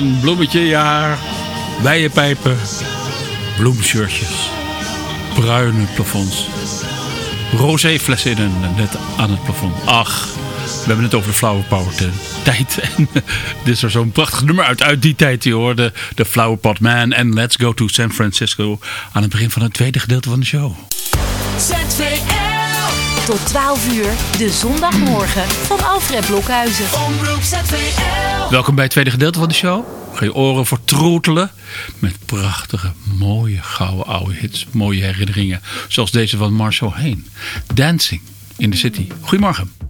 Een bloemetje, ja. Bijenpijpen. Bloemshirtjes. Bruine plafonds. Rosé flessen in net aan het plafond. Ach, we hebben het over de Flower Power tijd. En dit is er zo'n prachtig nummer uit, uit die tijd. Je hoorde de Flower Pot Man en Let's Go to San Francisco. Aan het begin van het tweede gedeelte van de show. ZVL. Tot 12 uur, de zondagmorgen van Alfred Blokhuizen. Omroep ZVL. Welkom bij het tweede gedeelte van de show. Ga je oren vertroetelen met prachtige, mooie, gouden oude hits. Mooie herinneringen, zoals deze van Marshall Heen. Dancing in the City. Goedemorgen.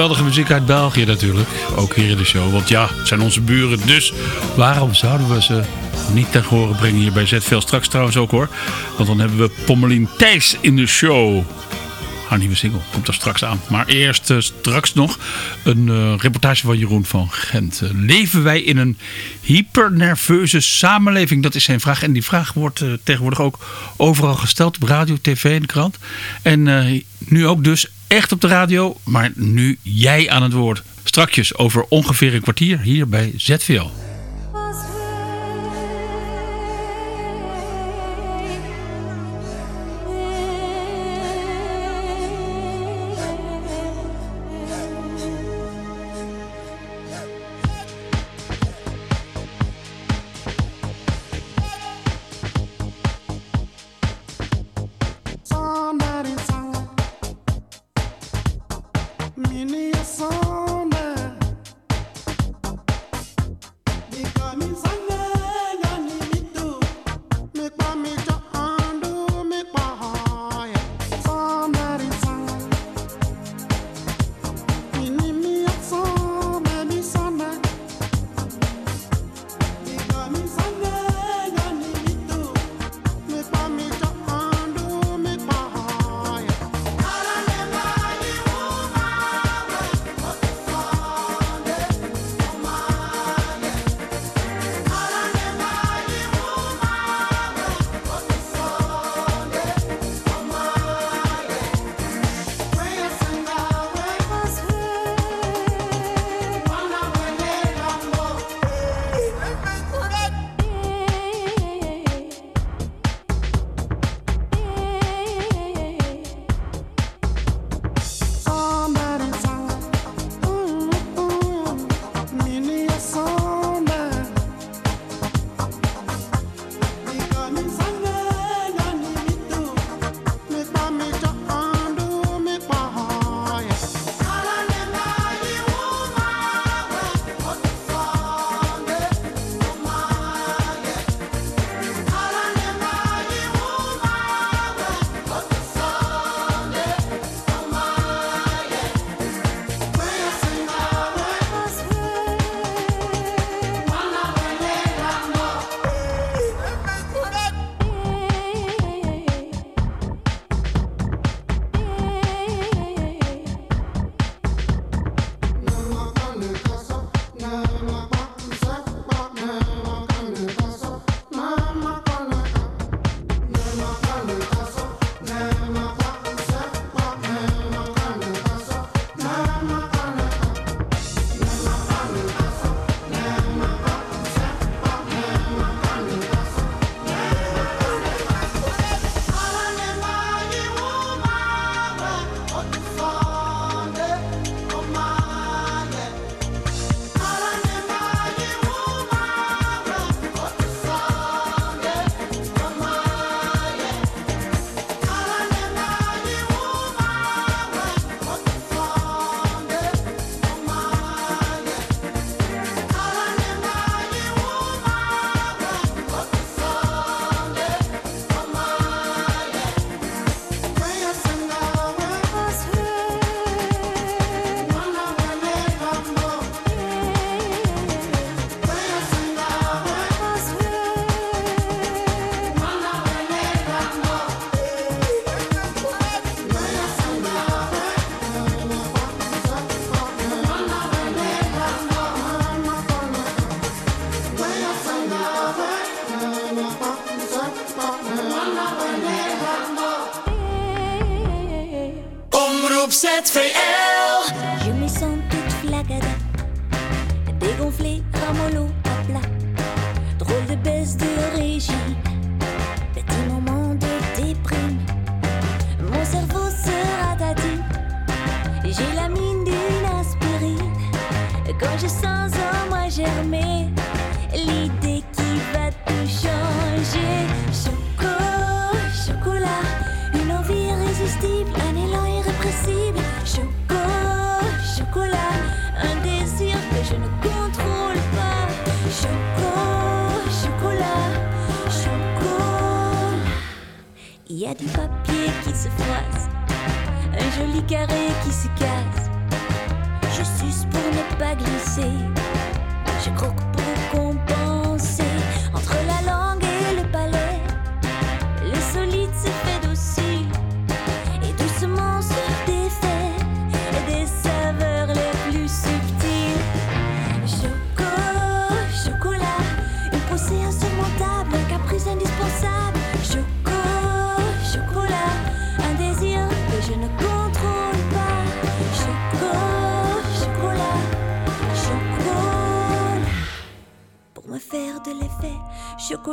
Geweldige muziek uit België natuurlijk. Ook hier in de show. Want ja, het zijn onze buren. Dus waarom zouden we ze niet ten horen brengen hier bij ZVL? Straks trouwens ook hoor. Want dan hebben we Pommelien Thijs in de show. Haar nieuwe single komt er straks aan. Maar eerst uh, straks nog een uh, reportage van Jeroen van Gent. Uh, leven wij in een hypernerveuze samenleving? Dat is zijn vraag. En die vraag wordt tegenwoordig ook overal gesteld. Op radio, tv en krant. En nu ook dus echt op de radio. Maar nu jij aan het woord. Strakjes over ongeveer een kwartier hier bij ZVL.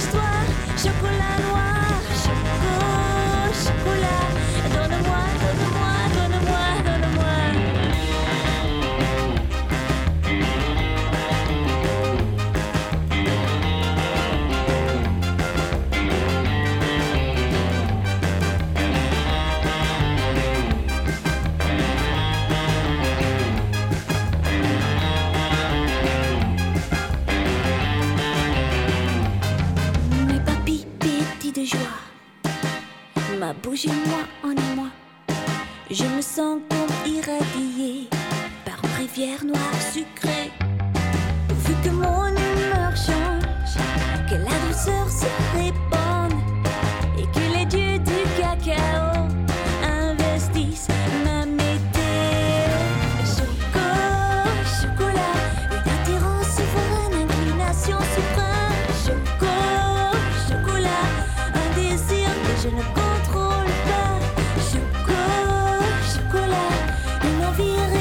histoire. Chocolat noir, chocolat, chocolat. Donne-moi, Ma bouche et moi en moi. Je me sens comme irradiée par une rivière noire sucrée. Vu que mon humeur change, que la douceur se répande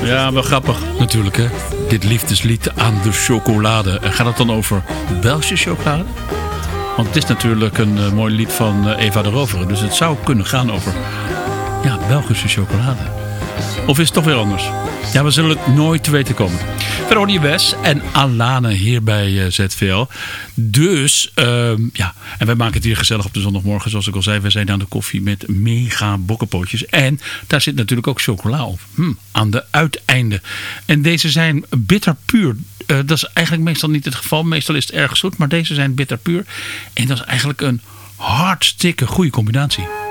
Ja, wel grappig natuurlijk hè. Dit liefdeslied aan de chocolade. En gaat het dan over Belgische chocolade? Want het is natuurlijk een eh, mooi lied van eh, Eva de Rovere. Dus het zou kunnen gaan over ja, Belgische chocolade. Of is het toch weer anders? Ja, we zullen het nooit te weten komen. Veronique Wes en Alane hier bij eh, ZVL. Dus, ehm, ja, en wij maken het hier gezellig op de zondagmorgen. Zoals ik al zei, we zijn aan de koffie met mega bokkenpootjes. En daar zit natuurlijk ook chocola op. Hm, aan de uiteinden. En deze zijn bitter puur. Eh, dat is eigenlijk meestal niet het geval. Meestal is het erg zoet, maar deze zijn bitter puur. En dat is eigenlijk een hartstikke goede combinatie.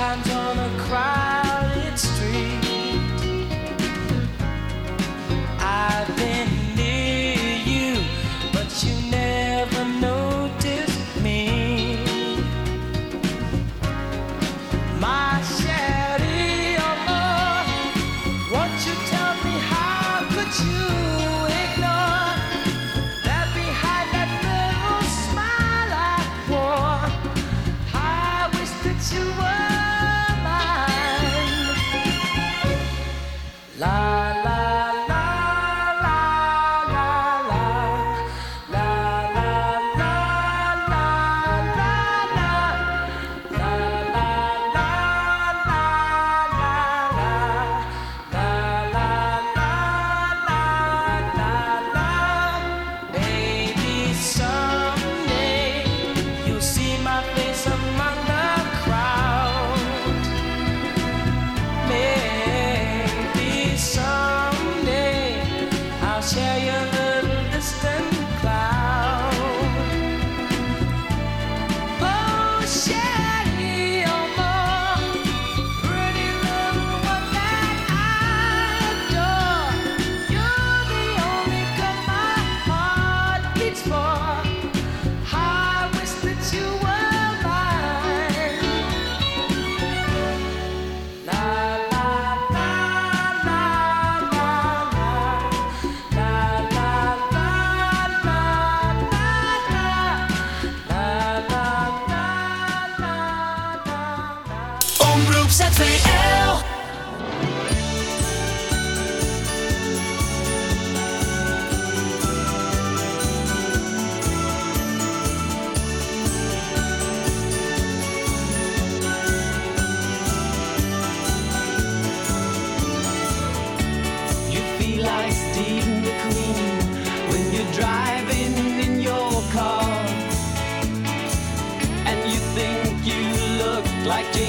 Sometimes on a crowded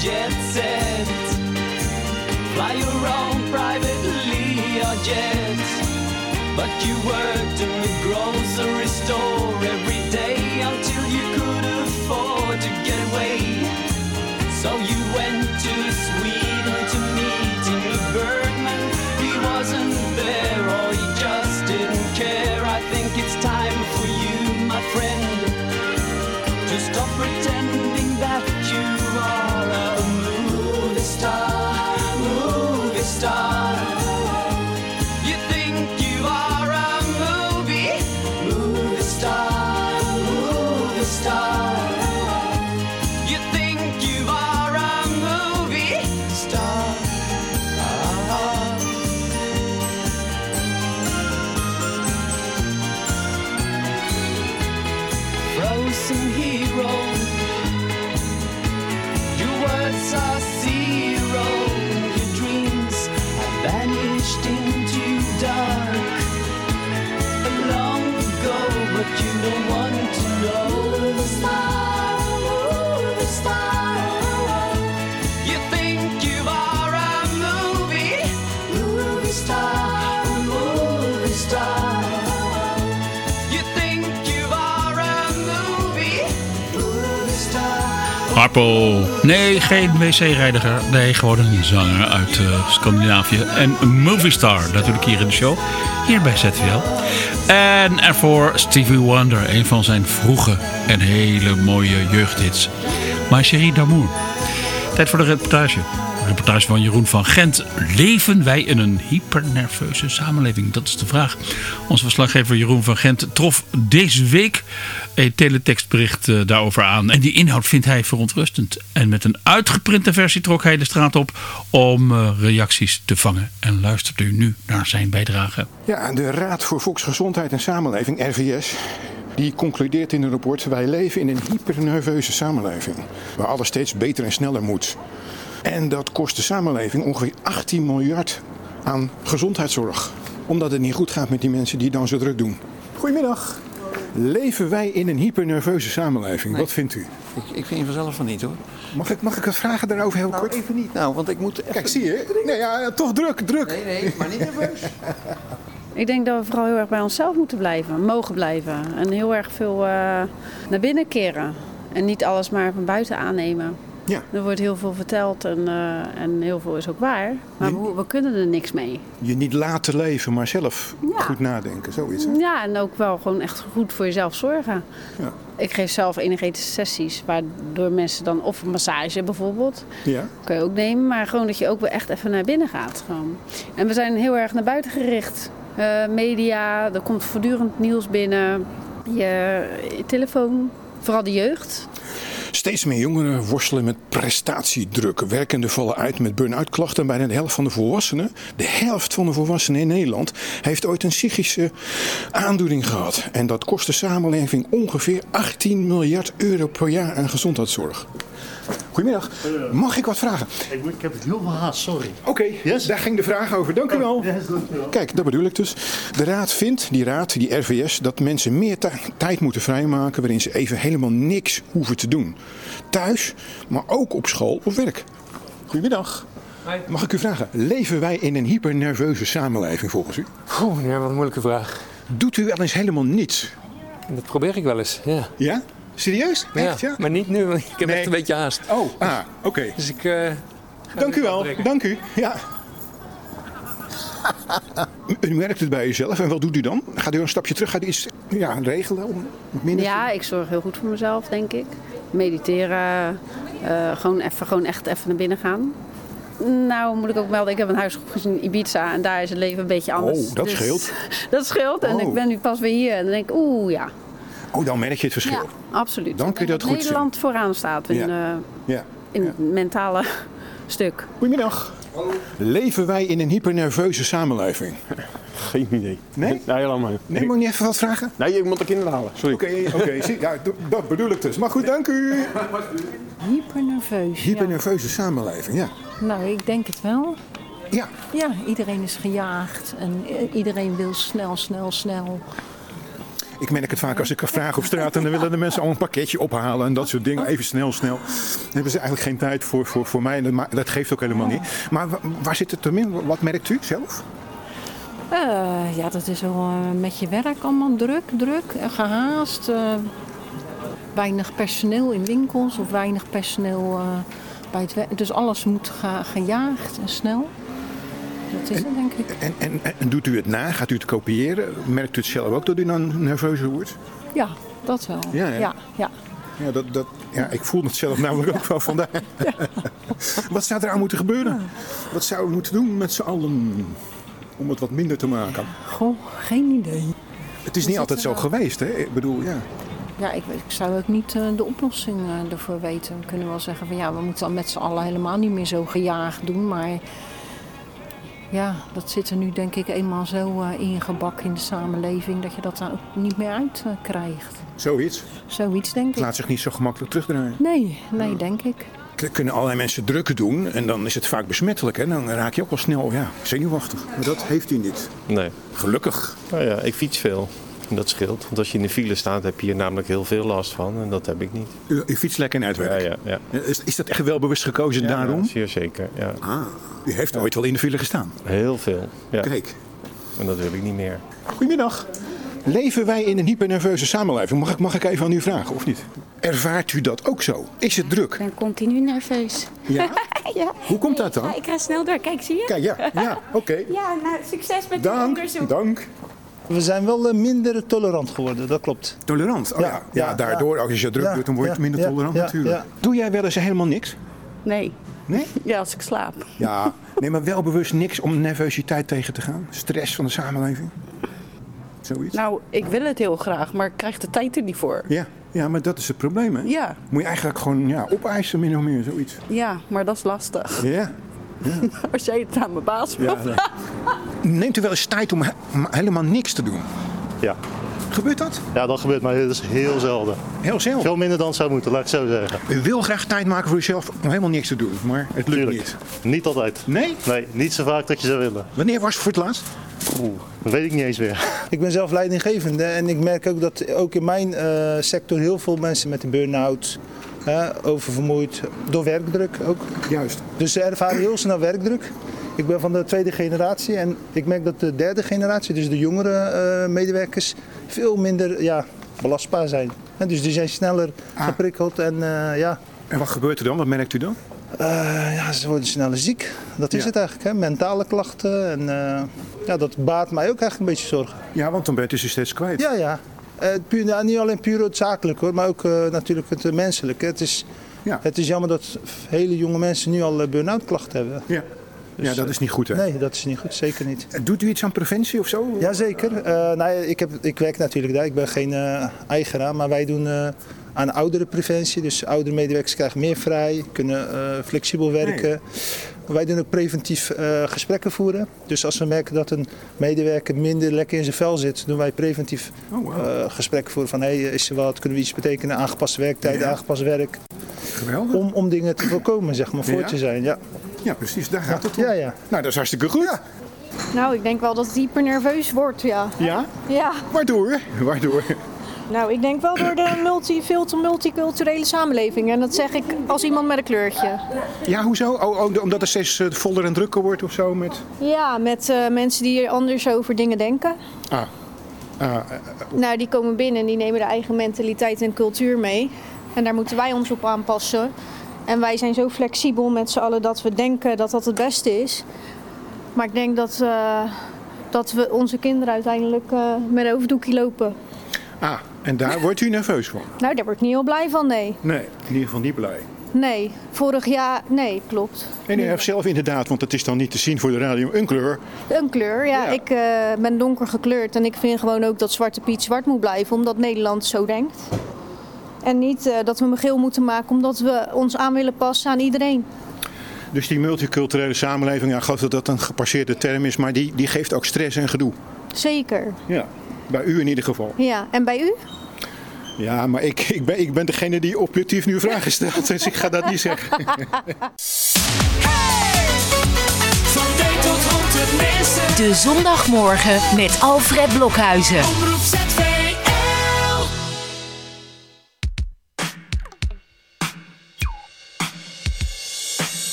Jet set. Fly your own private Learjet. But you worked in the grocery store every day until you could afford to get away. So you went to Sweden to meet Ingmar Bergman. He wasn't there or he just didn't care. I think it's time for you, my friend to stop pretending that you are geen wc-reidiger. Nee, gewoon een zanger uit eh, Scandinavië. En een moviestar natuurlijk hier in de show. Hier bij ZVL. En ervoor Stevie Wonder. Een van zijn vroege en hele mooie jeugdhits. Maar Chérie d'Amour. Tijd voor de reportage. Reportage van Jeroen van Gent. Leven wij in een hypernerveuze samenleving? Dat is de vraag. Onze verslaggever Jeroen van Gent trof deze week een teletextbericht eh, daarover aan. En die inhoud vindt hij verontrustend. En met een uitgeprinte versie trok hij de straat op om eh, reacties te vangen. En luistert u nu naar zijn bijdrage. Ja, de Raad voor Volksgezondheid en Samenleving, RVS, die concludeert in een rapport: wij leven in een hypernerveuze samenleving. Waar alles steeds beter en sneller moet. En dat kost de samenleving ongeveer 18 miljard aan gezondheidszorg. Omdat het niet goed gaat met die mensen die dan zo druk doen. Goedemiddag. Leven wij in een hypernerveuze samenleving? Wat vindt u? Ik, ik vind vanzelf van niet hoor. Mag ik, mag ik wat vragen daarover heel kort? even niet. Nou, want ik moet even... Kijk, zie je? Nee, ja, toch druk, druk. Nee, nee, maar niet nerveus. Ik denk dat we vooral heel erg bij onszelf moeten blijven, mogen blijven. En heel erg veel eh, naar binnen keren. En niet alles maar van buiten aannemen. Ja. Er wordt heel veel verteld en, eh, en heel veel is ook waar. Maar we, we kunnen er niks mee. Je niet laten leven, maar zelf Ja. goed nadenken, zoiets. Hè? Ja, en ook wel gewoon echt goed voor jezelf zorgen. Ja. Ik geef zelf energetische sessies, waardoor mensen dan, of een massage bijvoorbeeld, Ja. kan je ook nemen. Maar gewoon dat je ook wel echt even naar binnen gaat. Gewoon. En we zijn heel erg naar buiten gericht. Eh, media, er komt voortdurend nieuws binnen. Je, je telefoon, vooral de jeugd. Steeds meer jongeren worstelen met prestatiedruk. Werkenden vallen uit met burn-out klachten. Bijna de helft van de volwassenen, de helft van de volwassenen in Nederland, heeft ooit een psychische aandoening gehad. En dat kost de samenleving ongeveer 18 miljard euro per jaar aan gezondheidszorg. Goedemiddag. Mag ik wat vragen? Ik, ik heb het heel veel haast, sorry. Oké, Yes. daar ging de vraag over. Dank u wel. Yes, dankjewel. Kijk, dat bedoel ik dus. De raad vindt, die raad, die RVS, dat mensen meer ti- tijd moeten vrijmaken waarin ze even helemaal niks hoeven te doen. Thuis, maar ook op school of werk. Goedemiddag. Mag ik u vragen, leven wij in een hypernerveuze samenleving volgens u? Oeh, ja, wat een moeilijke vraag. Doet u wel eens helemaal niets? Dat probeer ik wel eens, ja. Ja? Serieus? Echt, ja? Maar niet nu, want ik heb Nee. echt een beetje haast. Oh, ah, oké. Dus ik... eh, ga Dank u wel. afbreken. Dank u. Ja. U merkt het bij uzelf en wat doet u dan? Gaat u een stapje terug? Gaat u iets ja, regelen om minder Ja, ik zorg heel goed voor mezelf, denk ik. Mediteren, eh, gewoon, even, gewoon echt even naar binnen gaan. Nou, moet ik ook melden, ik heb een huisgroep in Ibiza en daar is het leven een beetje anders. Oh, dat Dus scheelt. Dat scheelt en Oh. ik ben nu pas weer hier en dan denk ik, oeh ja. Oh, dan merk je het verschil. Ja, absoluut. Dan Ik kun je denk dat goed Nederland vooraan staat in, Ja. eh, Ja. in het mentale stuk. Goedemiddag. Leven wij in een hypernerveuze samenleving? Geen idee. Nee? Nee, laat maar. Nee, mag ik niet even wat vragen? Nee, ik moet de kinderen halen. Sorry. Oké, oké. zie- ja, dat bedoel ik dus. Maar goed, dank u. Hypernerveus. Hypernerveuze samenleving, ja. Ja. Nou, ik denk het wel. Ja. Ja, iedereen is gejaagd en eh, iedereen wil snel, snel, snel. Ik merk het vaak als ik vraag op straat en dan willen de mensen al een pakketje ophalen en dat soort dingen. Even snel, snel. Dan hebben ze eigenlijk geen tijd voor, voor, voor mij. en Dat, geeft ook helemaal niet. Maar wa- waar zit het hem in? Wat merkt u zelf? Eh, ja, dat is wel eh, met je werk allemaal druk, druk, en gehaast. eh, weinig personeel in winkels of weinig personeel eh, bij het werk. Dus alles moet ge- gejaagd en snel. Dat is het, denk ik. En, en, en doet u het na? Gaat u het kopiëren? Merkt u het zelf ook dat u dan nerveuzer wordt? Ja, dat wel. Ja, ja, ja. Ja, dat, dat, ja, ik voel het zelf namelijk ook wel vandaar. Wat zou er aan moeten gebeuren? Wat zouden we moeten doen met z'n allen om het wat minder te maken? Goh, geen idee. Het is niet altijd zo geweest, hè? Ik bedoel, ja. Ja, ik, ik zou ook niet eh, de oplossing eh, ervoor weten. We kunnen wel zeggen van ja, we moeten dan met z'n allen helemaal niet meer zo gejaagd doen. Maar ja, dat zit er nu denk ik eenmaal zo eh, ingebakken in de samenleving dat je dat dan ook niet meer uit eh, krijgt. Zoiets. Zoiets denk Het ik. laat zich niet zo gemakkelijk terugdraaien. Nee, nee, denk ik. Er kunnen allerlei mensen drukken doen en dan is het vaak besmettelijk. Hè? Dan raak je ook wel snel ja, zenuwachtig. Maar dat heeft u niet. Nee. Gelukkig. Nou ja, ik fiets veel. En dat scheelt. Want als je in de file staat, heb je hier namelijk heel veel last van. En dat heb ik niet. U, u fietst lekker naar het werk. Ja, ja, ja. Is, is dat echt wel bewust gekozen daarom? Ja, zeer zeker. Ja. Ah, u heeft ooit wel in de file gestaan. Heel veel. Ja. Kijk. En dat wil ik niet meer. Goedemiddag. Leven wij in een hypernerveuze samenleving? Mag ik, mag ik even aan u vragen, of niet? Ervaart u dat ook zo? Is het druk? Ik ben continu nerveus. Ja? ja. Hoe komt dat dan? Ja, ik ga snel door. Kijk, zie je? Kijk, ja, ja, oké. Ja, nou, succes met het Dank, onderzoek. dank. We zijn wel eh, minder tolerant geworden, dat klopt. Tolerant? Oh ja, ja, daardoor, als je druk Ja, doet, dan word je ja, minder tolerant ja, natuurlijk. ja. Doe jij wel eens helemaal niks? Nee. Nee? Ja, als ik slaap. Ja, nee, maar wel bewust niks om nervositeit tegen te gaan? Stress van de samenleving? Zoiets? Nou, ik wil het heel graag, maar ik krijg de tijd er niet voor. Ja, ja, maar dat is het probleem, hè? Ja, Moet je eigenlijk gewoon ja, opeisen, min of meer, zoiets. ja, maar dat is lastig. Ja. Als jij het aan mijn baas wil. Neemt u wel eens tijd om, he- om helemaal niks te doen? Ja. Gebeurt dat? Ja, dat gebeurt, maar dat is heel zelden. Heel zelden? Veel minder dan het zou moeten, laat ik het zo zeggen. U wil graag tijd maken voor uzelf om helemaal niks te doen, maar het lukt Tuurlijk. niet. Niet altijd. Nee? Nee, niet zo vaak dat je zou willen. Wanneer was het voor het laatst? Oeh, dat weet ik niet eens meer. Ik ben zelf leidinggevende en ik merk ook dat ook in mijn eh, sector heel veel mensen met een burn-out, oververmoeid, door werkdruk ook. Juist. Dus ze ervaren heel snel werkdruk. Ik ben van de tweede generatie en ik merk dat de derde generatie, dus de jongere eh, medewerkers, veel minder ja, belastbaar zijn. En dus die zijn sneller geprikkeld en eh, ja. En wat gebeurt er dan? Wat merkt u dan? Eh, ja, ze worden sneller ziek. Dat is Ja. het eigenlijk. Hè? Mentale klachten. En, eh, ja, dat baart mij ook eigenlijk een beetje zorgen. Ja, want dan ben je dus steeds kwijt. Ja, ja. Eh, puur, nou, niet alleen puur het zakelijk hoor, maar ook eh, natuurlijk het eh, menselijke. Het is, het is jammer dat hele jonge mensen nu al burn-out klachten hebben. Ja. ja, dat is niet goed, hè? Nee, dat is niet goed. Zeker niet. Doet u iets aan preventie of zo? Jazeker. Eh nou, ja, ik, heb, ik werk natuurlijk daar. Ik ben geen eigenaar, maar wij doen eh, aan ouderenpreventie. Dus oudere medewerkers krijgen meer vrij, kunnen flexibel werken. Wij doen ook preventief eh, gesprekken voeren. Dus als we merken dat een medewerker minder lekker in zijn vel zit, doen wij preventief Oh, eh, gesprekken voeren van hey, is er wat, kunnen we iets betekenen, aangepaste werktijden, Ja. aangepast werk. Geweldig. Om, om dingen te voorkomen, zeg maar, voor Ja? te zijn. Ja, Ja, precies. Daar gaat het om. ja, ja. Nou, dat is hartstikke goed. Nou, ik denk wel dat het hyper nerveus wordt, ja. Ja? Ja. Waardoor? Waardoor? Nou, ik denk wel door de multi, veel te multiculturele samenleving. En dat zeg ik als iemand met een kleurtje. Ja, hoezo? Oh, oh, omdat het steeds eh, voller en drukker wordt of zo met... Ja, met eh, mensen die er anders over dingen denken. Ah. Ah, eh, Nou, die komen binnen en die nemen de eigen mentaliteit en cultuur mee. En daar moeten wij ons op aanpassen. En wij zijn zo flexibel met z'n allen dat we denken dat dat het beste is. Maar ik denk dat, dat we onze kinderen uiteindelijk eh, met een overdoekje lopen. ah, en daar wordt u nerveus van? Nou, daar word ik niet heel blij van, nee. Nee, in ieder geval niet blij. Nee, vorig jaar, nee, klopt. En u heeft zelf inderdaad, want het is dan niet te zien voor de radio, een kleur. Een kleur, ja. Ik eh, ben donker gekleurd en ik vind gewoon ook dat Zwarte Piet zwart moet blijven, omdat Nederland zo denkt. En niet eh, dat we hem geel moeten maken, omdat we ons aan willen passen aan iedereen. Dus die multiculturele samenleving, ja, ik geloof dat dat een gepasseerde term is, maar die, die geeft ook stress en gedoe. Zeker. Ja, bij u in ieder geval. Ja, en bij u? Ja, maar ik, ik, ben, ik ben degene die objectief nu vragen stelt, dus ik ga dat niet zeggen. De zondagmorgen met Alfred Blokhuizen.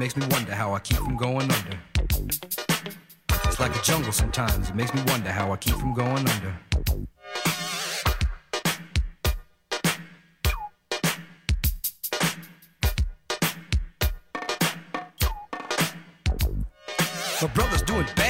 Makes me wonder how I keep from going under. It's like a jungle sometimes. It makes me wonder how I keep from going under. My brother's doing bad,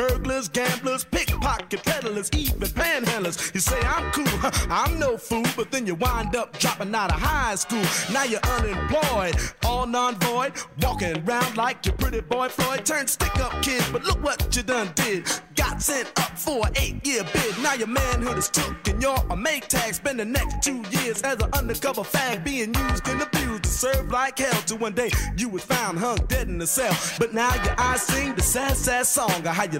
burglars, gamblers, pickpocket peddlers, even panhandlers. You say I'm cool, I'm no fool, but then you wind up dropping out of high school. Now you're unemployed, all non-void, walking around like your pretty boy Floyd. Turned stick-up kid, but look what you done did. Got sent up for an eight-year bid. Now your manhood is took and you're a make tag. Spend the next two years as an undercover fag, being used and abused to serve like hell. Till one day you was found hung dead in a cell. But now your eyes sing the sad, sad song of how you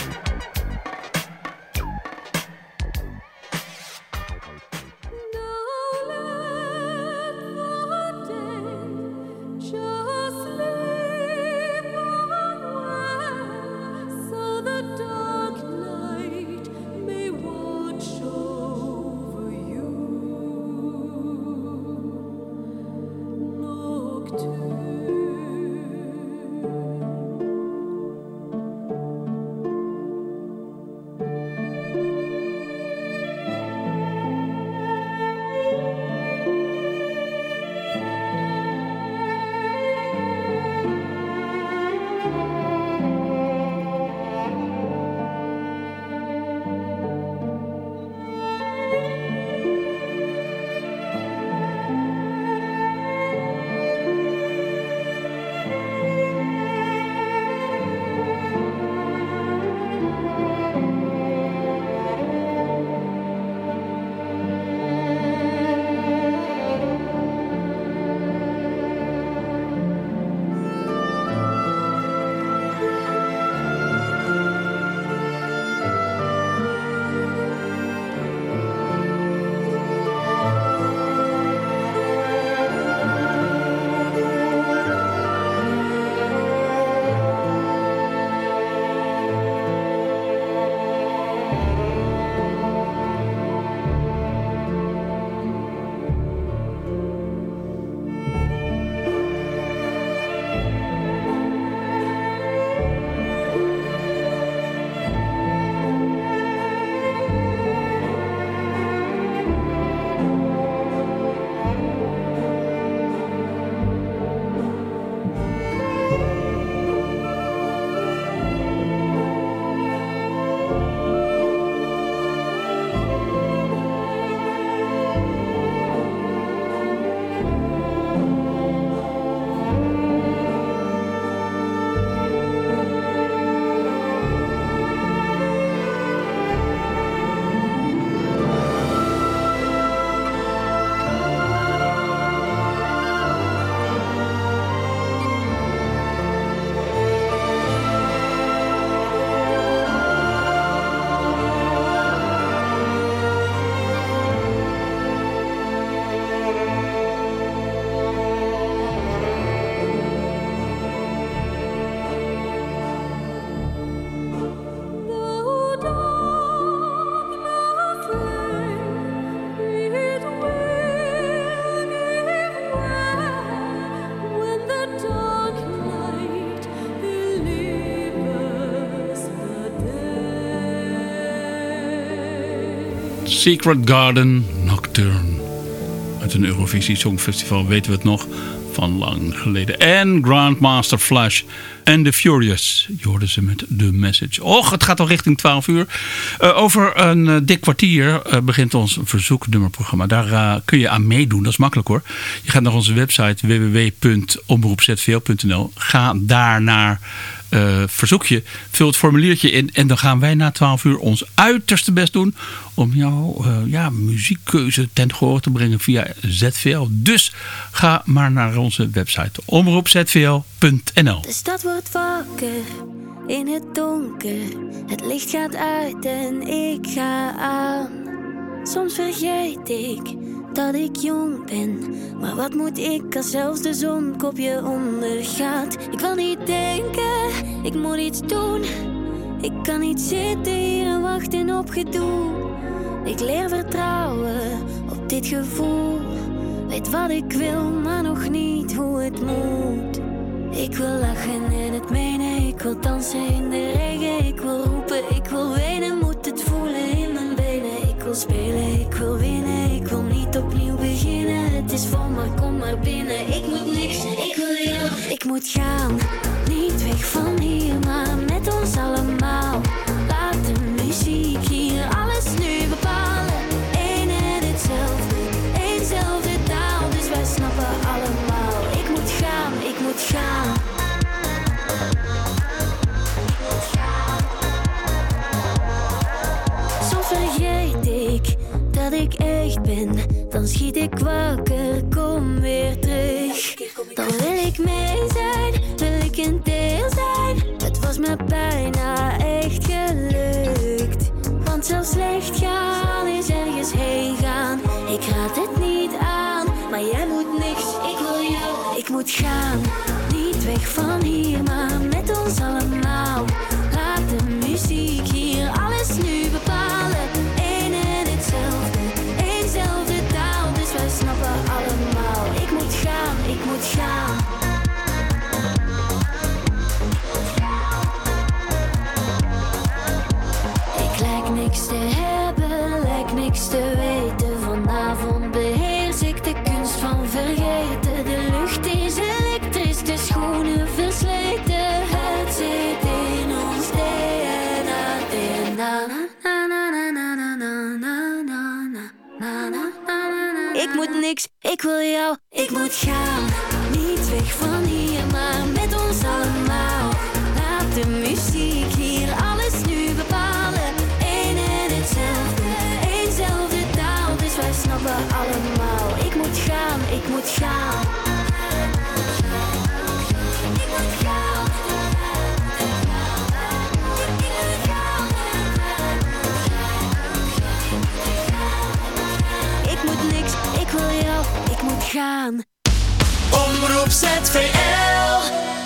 Secret Garden Nocturne. Uit een Eurovisie Songfestival weten we het nog van lang geleden. En Grandmaster Flash en The Furious. Je hoorde ze met The Message. Och, het gaat al richting 12 uur. Uh, over een uh, dik kwartier uh, begint ons verzoeknummerprogramma. Daar kun je aan meedoen. Dat is makkelijk hoor. Je gaat naar onze website www.omroepzvl.nl. Ga daar naar uh, verzoekje. Vul het formuliertje in. En dan gaan wij na 12 uur ons uiterste best doen. Om jouw uh, ja, muziekkeuze ten gehoor te brengen via ZVL. Dus ga maar naar onze website. omroepzvl.nl De stad wordt wakker in het donker. Het licht gaat uit en ik ga aan. Soms vergeet ik dat ik jong ben. Maar wat moet ik als zelfs de zon kopje ondergaat? Ik wil niet denken, ik moet iets doen. Ik kan niet zitten hier en wachten op gedoe. Ik leer vertrouwen op dit gevoel. Weet wat ik wil, maar nog niet hoe het moet. Ik wil lachen en het menen, ik wil dansen in de regen. Ik wil roepen, ik wil wenen, moet het voelen in mijn benen. Ik wil spelen, ik wil winnen, is maar kom maar binnen. Ik moet niks, ik wil jou. Ik moet gaan, niet weg van hier, maar met ons allemaal. Laat de muziek hier alles nu bepalen. Eén en hetzelfde, éénzelfde taal, dus wij snappen allemaal. Ik moet gaan, ik moet gaan. Soms vergeet ik dat ik echt ben. Dan schiet ik wakker, kom weer terug. Dan wil ik mee zijn, wil ik een deel zijn. Het was me bijna echt gelukt. Want zelfs slecht gaan is ergens heen gaan. Ik raad het niet aan, maar jij moet niks. Ik wil jou, ik moet gaan. Niet weg van hier, maar met ons allemaal. Ik wil jou, ik moet gaan. Niet weg van hier, maar met ons allemaal. Laat de muziek hier alles nu bepalen. Eén en hetzelfde, éénzelfde taal, dus wij snappen allemaal. Ik moet gaan, ik moet gaan. Gaan. Omroep ZVL.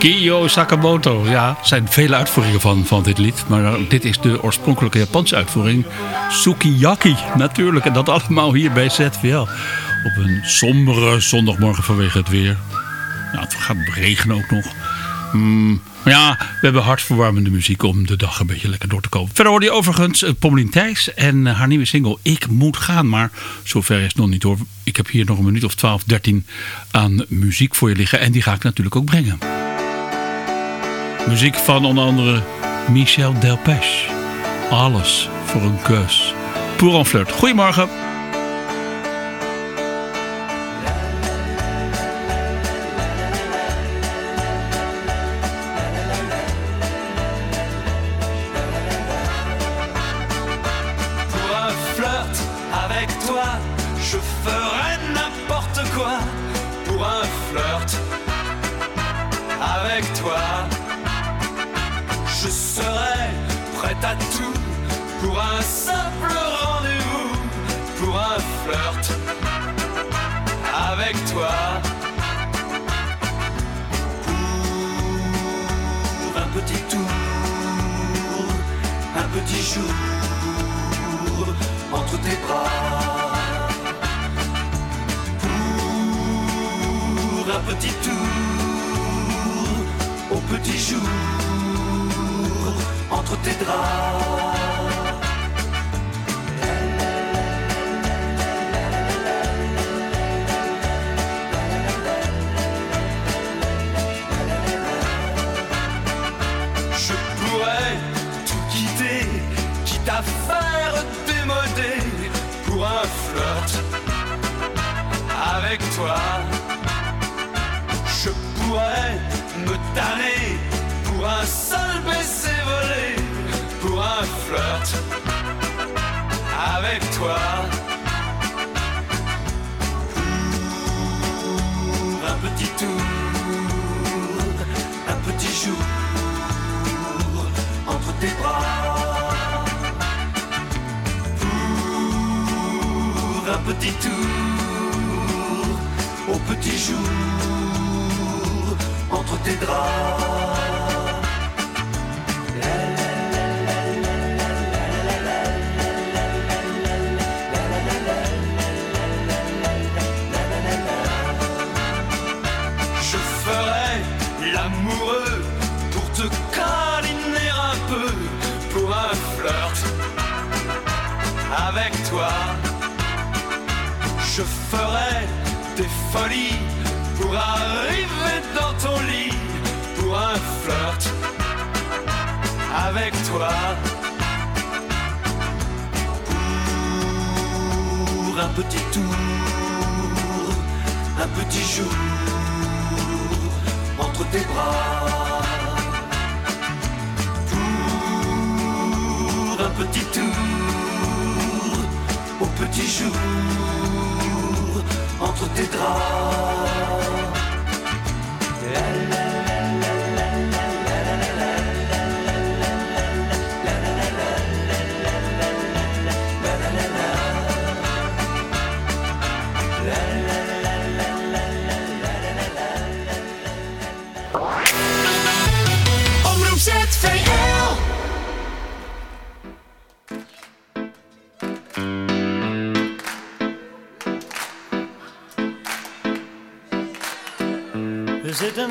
Kiyo Sakamoto. Ja, er zijn vele uitvoeringen van, van dit lied. Maar eh, dit is de oorspronkelijke Japanse uitvoering. Sukiyaki, natuurlijk. En dat allemaal hier bij ZVL. Op een sombere zondagmorgen vanwege het weer. Nou, het gaat regenen ook nog. Mm, maar ja, we hebben hartverwarmende muziek om de dag een beetje lekker door te komen. Verder hoorde je overigens eh, Pommelien Thijs en eh, haar nieuwe single Ik Moet Gaan. Maar zover is het nog niet hoor. Ik heb hier nog een minuut of 12, 13 aan muziek voor je liggen. En die ga ik natuurlijk ook brengen. Muziek van onder andere Michel Delpech. Alles voor een kus. Pour en flirt. Goedemorgen. Petit tour au petit jour entre tes draps. Je ferai des folies pour arriver dans ton lit pour un flirt avec toi. Pour un petit tour, un petit jour entre tes bras. Pour un petit tour au petit jour entre tes draps.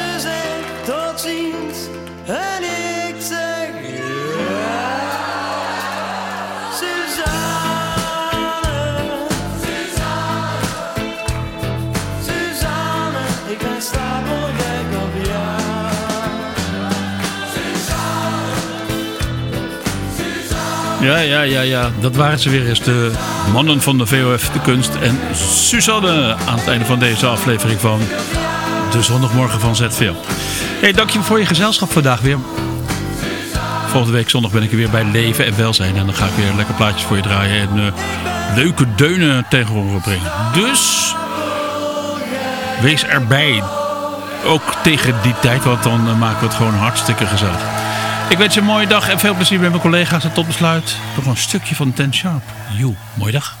Ze zegt tot ziens en ik zeg ja. Suzanne, Suzanne, Suzanne, ik ben stapelgek op jou. Ja, ja, ja, ja. Dat waren ze weer eens. De mannen van de VOF, de kunst. En Suzanne aan het einde van deze aflevering van de zondagmorgen van ZVL. Hey, dank je voor je gezelschap vandaag weer. Volgende week zondag ben ik er weer bij Leven en Welzijn. En dan ga ik weer lekker plaatjes voor je draaien. En eh, leuke deunen tegen brengen. Dus wees erbij. Ook tegen die tijd, want dan eh, maken we het gewoon hartstikke gezellig. Ik wens je een mooie dag en veel plezier met mijn collega's. En tot besluit nog een stukje van Ten Sharp. Joe, mooie dag.